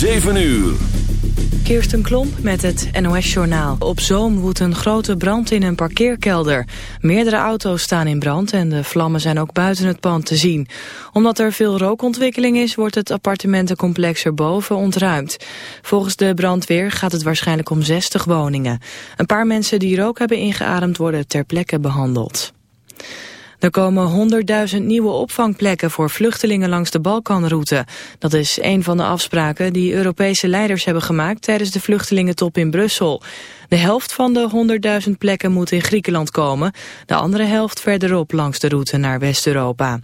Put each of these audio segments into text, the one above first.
7 uur. Kirsten Klomp met het NOS-journaal. Op Zoom woedt een grote brand in een parkeerkelder. Meerdere auto's staan in brand en de vlammen zijn ook buiten het pand te zien. Omdat er veel rookontwikkeling is, wordt het appartementencomplex erboven ontruimd. Volgens de brandweer gaat het waarschijnlijk om 60 woningen. Een paar mensen die rook hebben ingeademd worden ter plekke behandeld. Er komen 100.000 nieuwe opvangplekken voor vluchtelingen langs de Balkanroute. Dat is een van de afspraken die Europese leiders hebben gemaakt tijdens de vluchtelingentop in Brussel. De helft van de 100.000 plekken moet in Griekenland komen, de andere helft verderop langs de route naar West-Europa.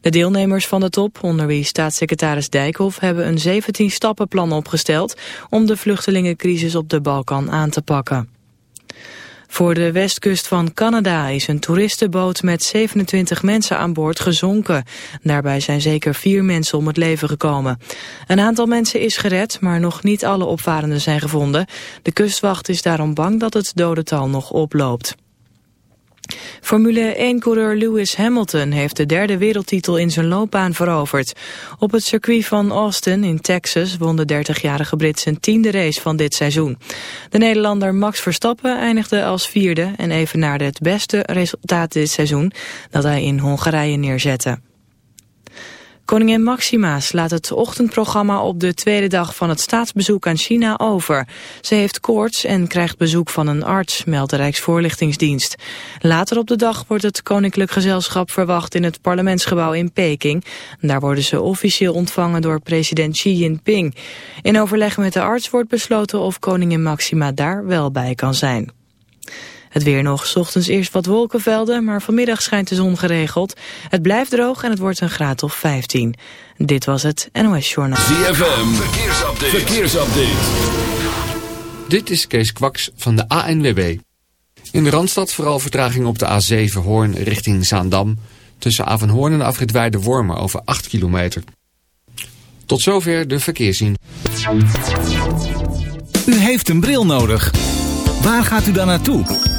De deelnemers van de top, onder wie staatssecretaris Dijkhoff, hebben een 17-stappenplan opgesteld om de vluchtelingencrisis op de Balkan aan te pakken. Voor de westkust van Canada is een toeristenboot met 27 mensen aan boord gezonken. Daarbij zijn zeker vier mensen om het leven gekomen. Een aantal mensen is gered, maar nog niet alle opvarenden zijn gevonden. De kustwacht is daarom bang dat het dodental nog oploopt. Formule 1-coureur Lewis Hamilton heeft de derde wereldtitel in zijn loopbaan veroverd. Op het circuit van Austin in Texas won de 30-jarige Brit zijn tiende race van dit seizoen. De Nederlander Max Verstappen eindigde als vierde en evenaarde het beste resultaat dit seizoen dat hij in Hongarije neerzette. Koningin Maxima slaat het ochtendprogramma op de tweede dag van het staatsbezoek aan China over. Ze heeft koorts en krijgt bezoek van een arts, meldt de Rijksvoorlichtingsdienst. Later op de dag wordt het koninklijk gezelschap verwacht in het parlementsgebouw in Peking. Daar worden ze officieel ontvangen door president Xi Jinping. In overleg met de arts wordt besloten of koningin Maxima daar wel bij kan zijn. Het weer nog, s ochtends eerst wat wolkenvelden, maar vanmiddag schijnt de zon geregeld. Het blijft droog en het wordt een graad of 15. Dit was het NOS Journal. ZFM, verkeersupdate. verkeersupdate. Dit is Kees Kwaks van de ANWB. In de Randstad vooral vertraging op de A7 Hoorn richting Zaandam. Tussen Avenhoorn en Afritweide Wormen over 8 kilometer. Tot zover de verkeerszien. U heeft een bril nodig. Waar gaat u dan naartoe?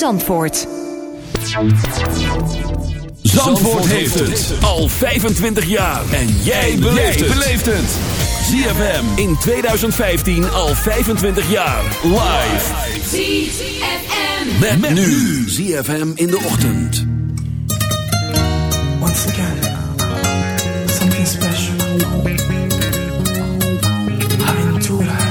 Zandvoort. Zandvoort heeft het al 25 jaar. En jij beleeft het. ZFM in 2015 al 25 jaar. Live. ZFM. Met, met nu. ZFM in de ochtend. Once again. Something special. Aventura. de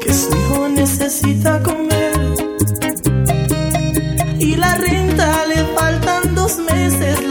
que su hijo necesita comer. Y la renta le faltan dos meses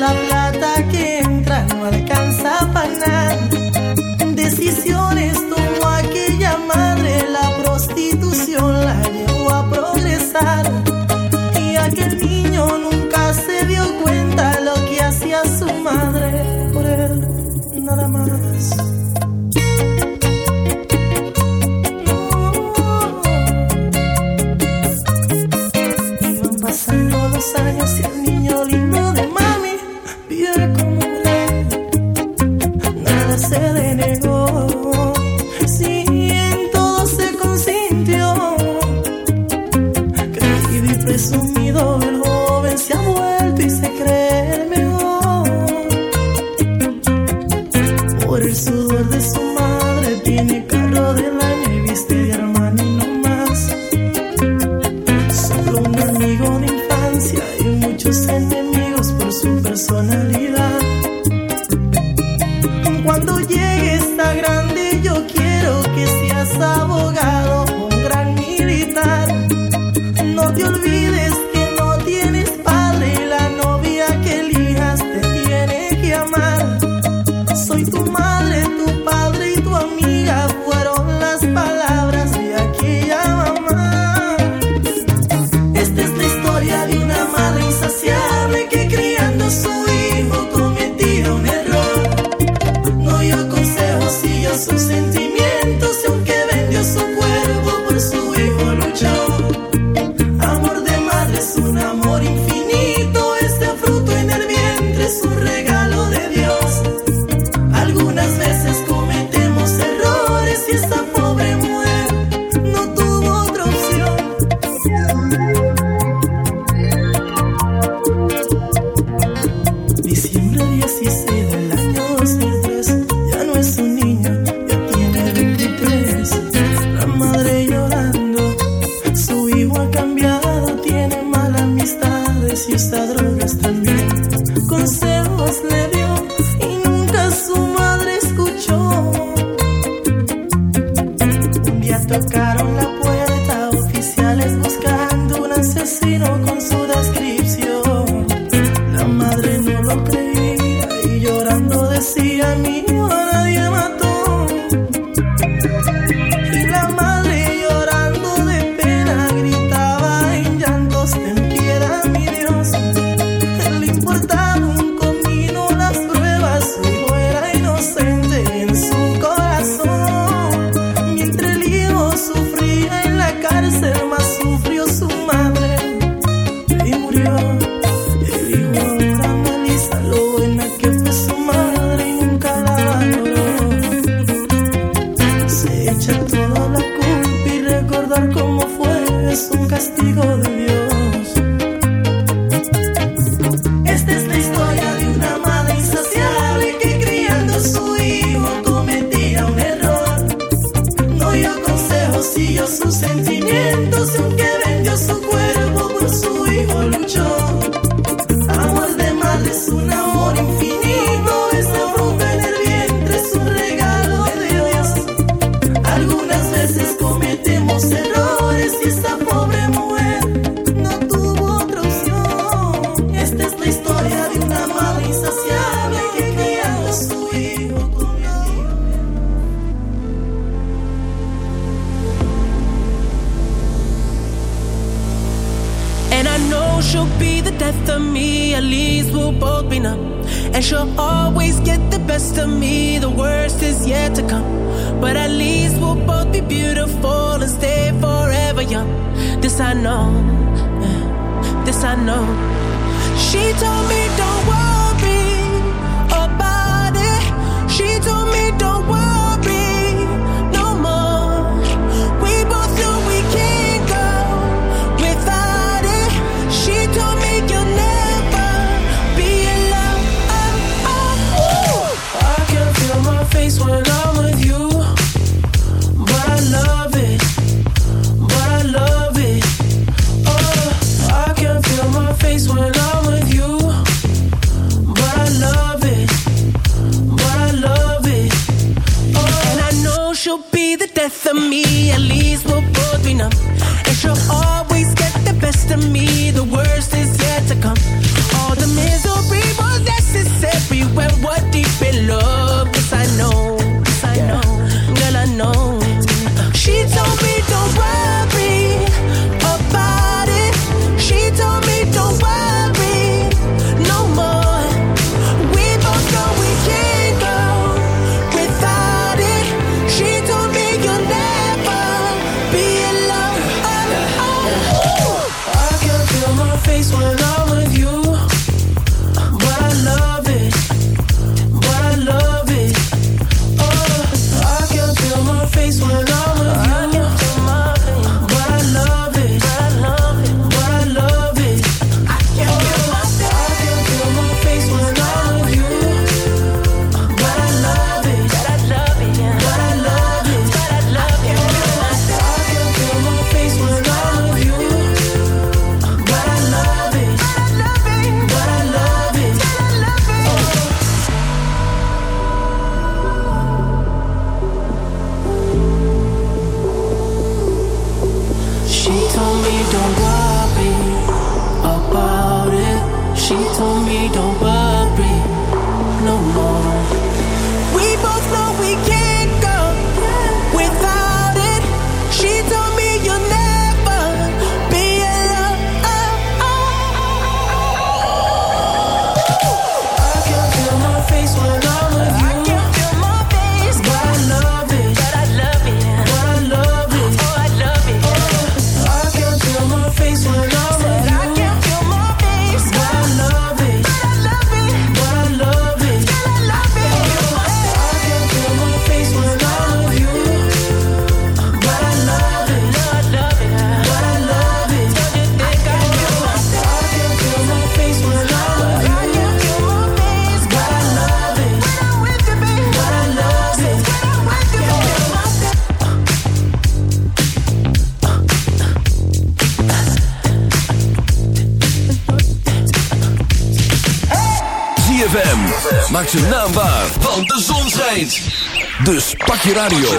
radio.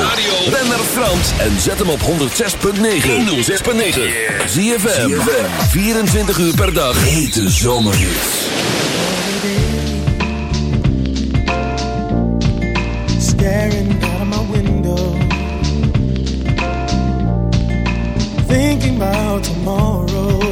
Ben naar Frans en zet hem op 106.9. 106.9. Zie je 24 uur per dag. Hete zomerhits. Staring my window. Thinking about tomorrow.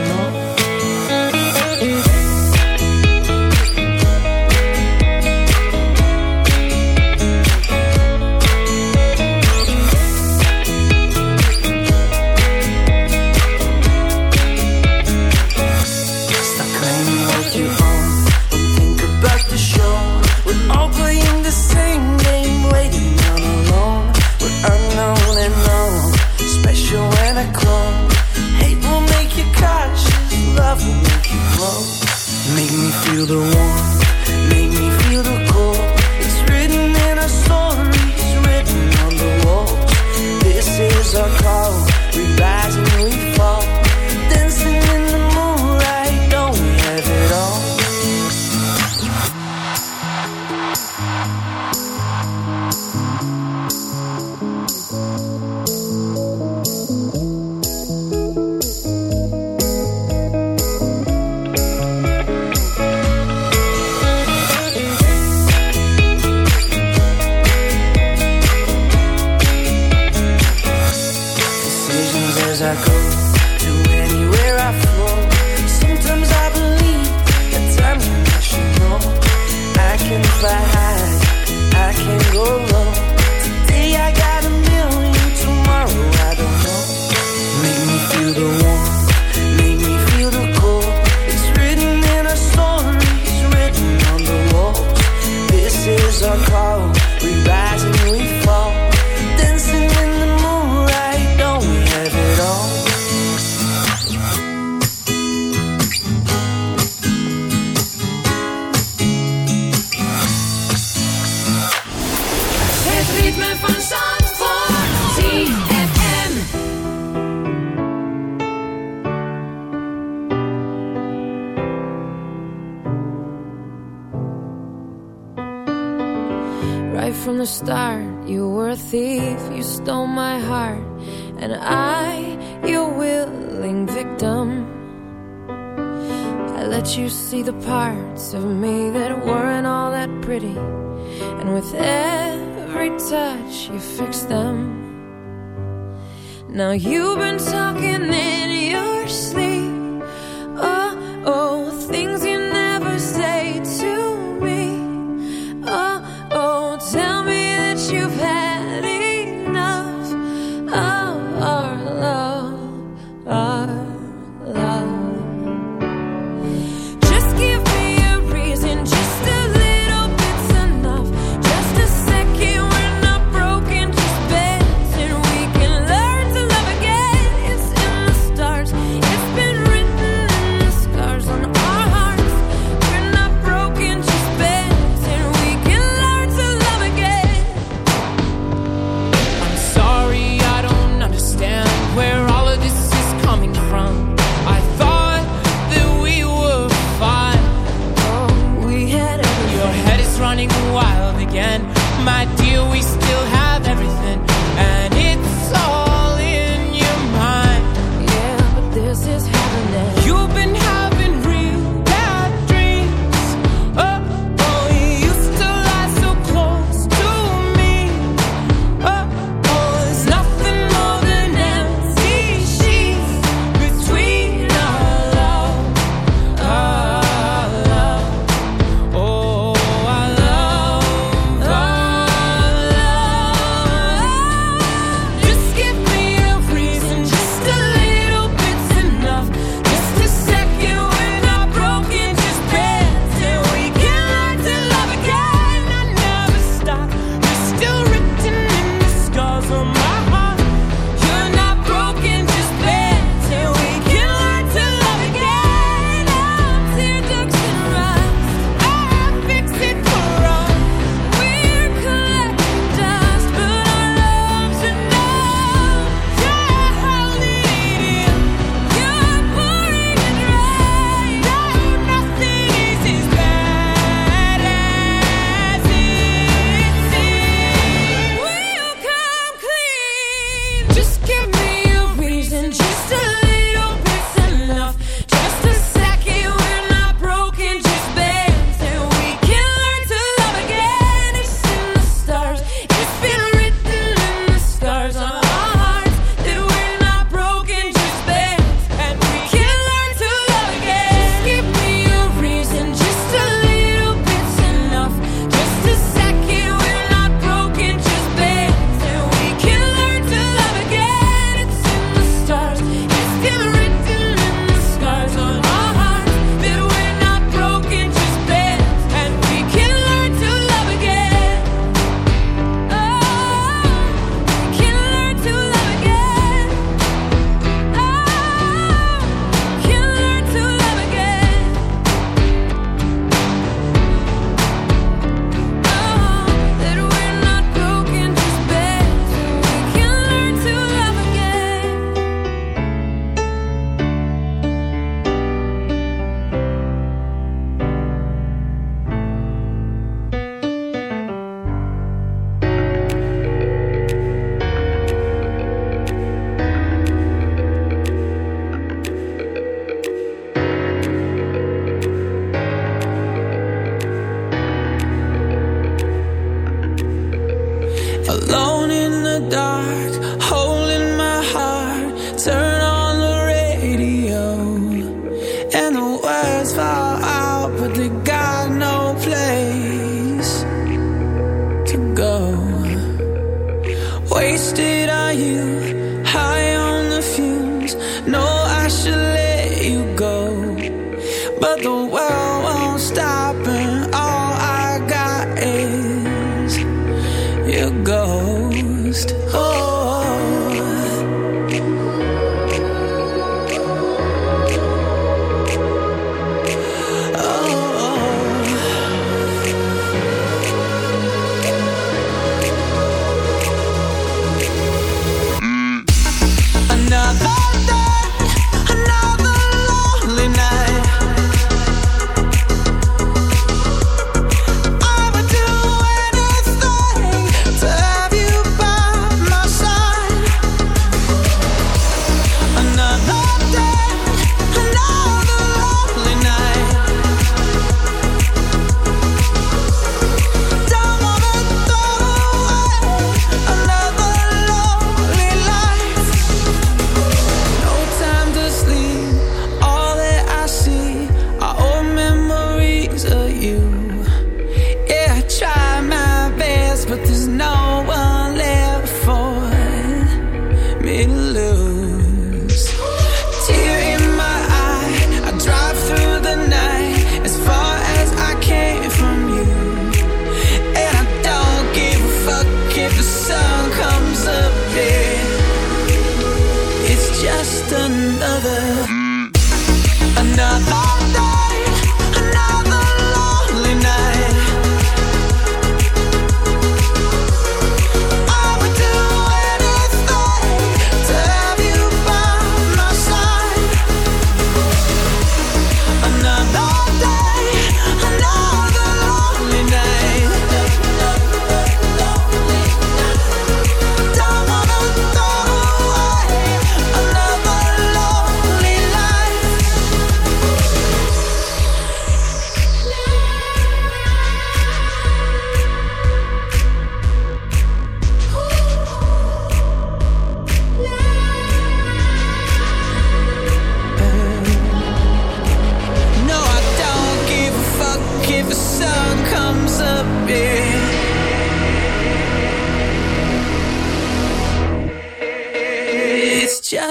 the one.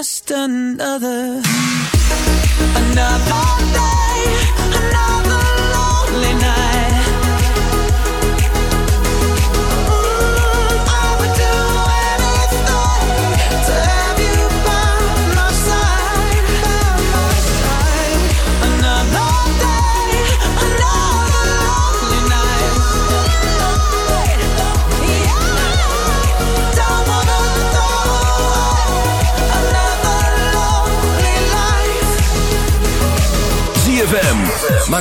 just another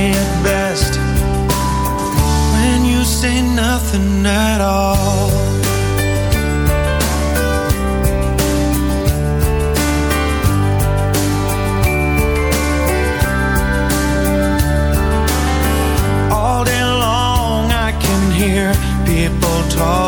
At best when you say nothing at all. All day long, I can hear people talk.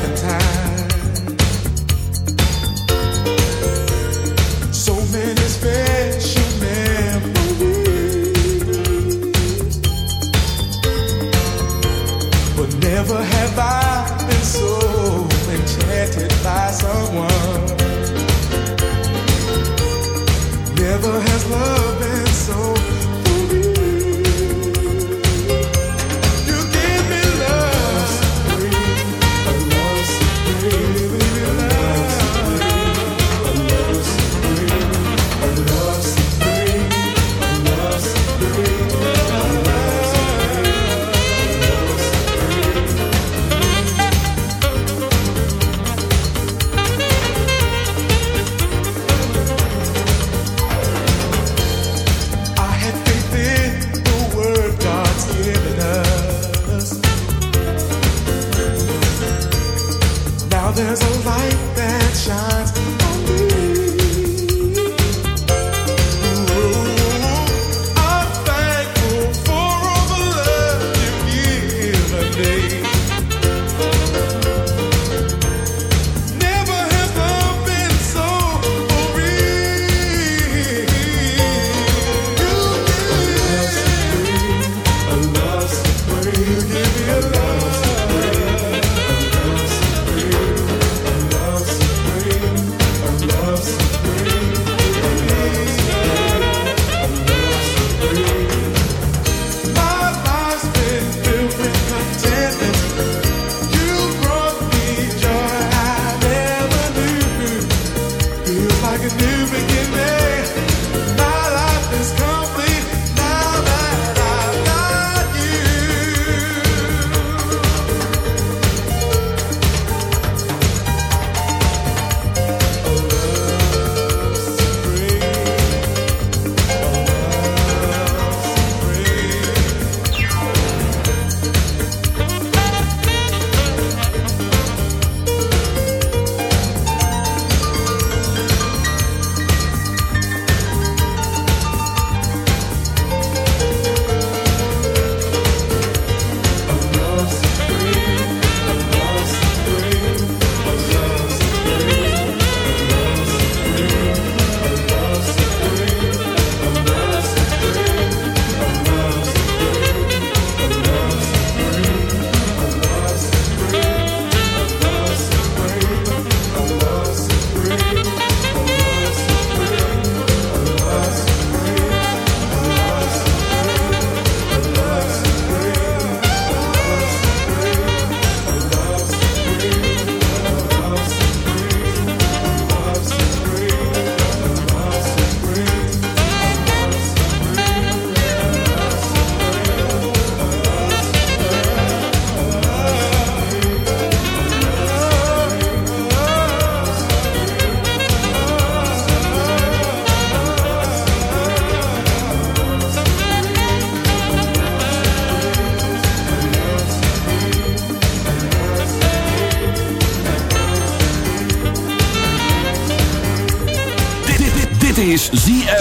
second time.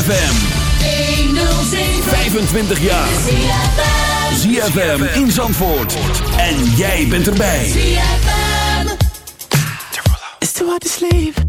ZFM. 25 jaar. ZFM in Zandvoort. En jij bent erbij. ZFM. It's too hard to sleep.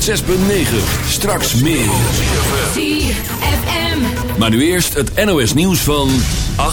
106.9. Straks meer. Maar nu eerst het NOS nieuws van 8.